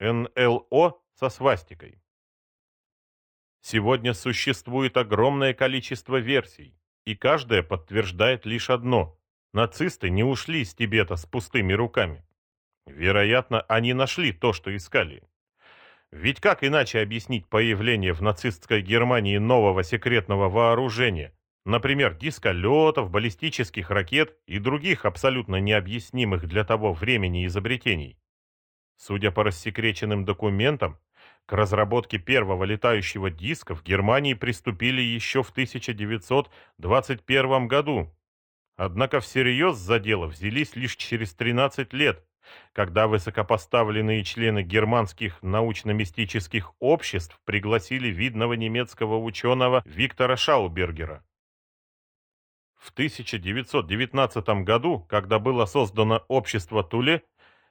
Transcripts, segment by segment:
НЛО со свастикой. Сегодня существует огромное количество версий, и каждая подтверждает лишь одно – нацисты не ушли с Тибета с пустыми руками. Вероятно, они нашли то, что искали. Ведь как иначе объяснить появление в нацистской Германии нового секретного вооружения, например, дисколетов, баллистических ракет и других абсолютно необъяснимых для того времени изобретений? Судя по рассекреченным документам, к разработке первого летающего диска в Германии приступили еще в 1921 году. Однако всерьез за дело взялись лишь через 13 лет, когда высокопоставленные члены германских научно-мистических обществ пригласили видного немецкого ученого Виктора Шаубергера. В 1919 году, когда было создано общество Туле,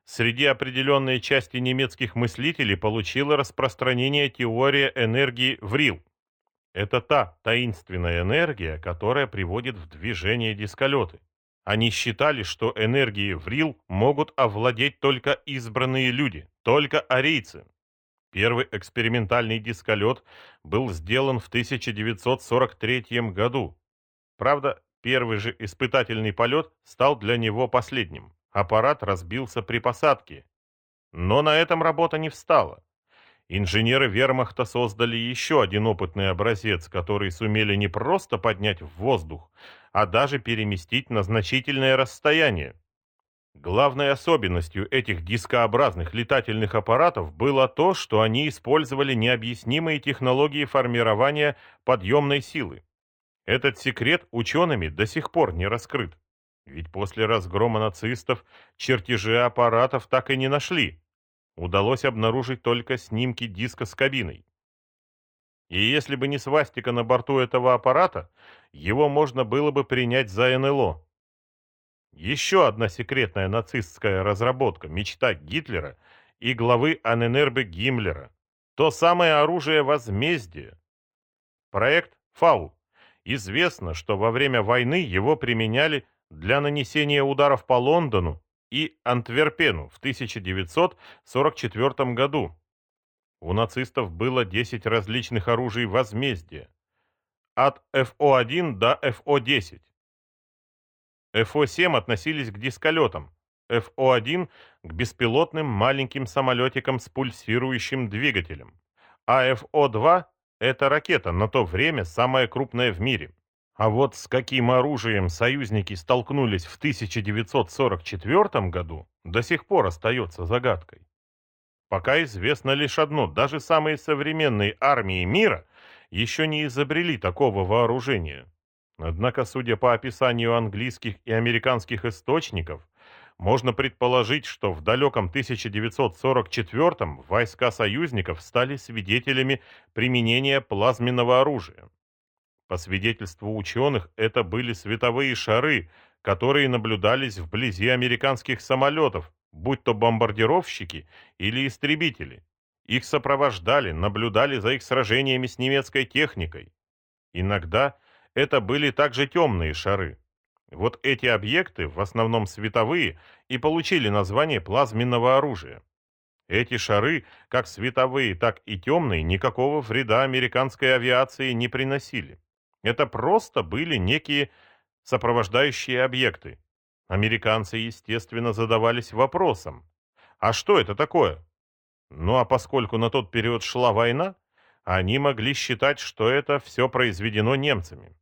среди определенной части немецких мыслителей получила распространение теория энергии Врил. Это та таинственная энергия, которая приводит в движение дисколеты. Они считали, что энергией Врил могут овладеть только избранные люди, только арийцы. Первый экспериментальный дисколет был сделан в 1943 году. Правда, первый же испытательный полет стал для него последним. Аппарат разбился при посадке. Но на этом работа не встала. Инженеры вермахта создали еще один опытный образец, который сумели не просто поднять в воздух, а даже переместить на значительное расстояние. Главной особенностью этих дискообразных летательных аппаратов было то, что они использовали необъяснимые технологии формирования подъемной силы. Этот секрет учеными до сих пор не раскрыт. Ведь после разгрома нацистов чертежи аппаратов так и не нашли. Удалось обнаружить только снимки диска с кабиной. И если бы не свастика на борту этого аппарата, его можно было бы принять за НЛО. Еще одна секретная нацистская разработка, мечта Гитлера и главы Анненербе Гиммлера. То самое оружие возмездия. Проект «Фау». Известно, что во время войны его применяли для нанесения ударов по Лондону и Антверпену в 1944 году. У нацистов было 10 различных оружий возмездия, от ФО-1 до ФО-10. ФО-7 относились к дисколетам, ФО-1 к беспилотным маленьким самолетикам с пульсирующим двигателем, а ФО-2 – это ракета, на то время самая крупная в мире. А вот с каким оружием союзники столкнулись в 1944 году, до сих пор остается загадкой. Пока известно лишь одно, даже самые современные армии мира еще не изобрели такого вооружения. Однако, судя по описанию английских и американских источников, можно предположить, что в далеком 1944 войска союзников стали свидетелями применения плазменного оружия. По свидетельству ученых, это были световые шары, которые наблюдались вблизи американских самолетов, будь то бомбардировщики или истребители. Их сопровождали, наблюдали за их сражениями с немецкой техникой. Иногда это были также темные шары. Вот эти объекты, в основном световые, и получили название плазменного оружия. Эти шары, как световые, так и темные, никакого вреда американской авиации не приносили. Это просто были некие сопровождающие объекты. Американцы, естественно, задавались вопросом, а что это такое? Ну а поскольку на тот период шла война, они могли считать, что это все произведено немцами.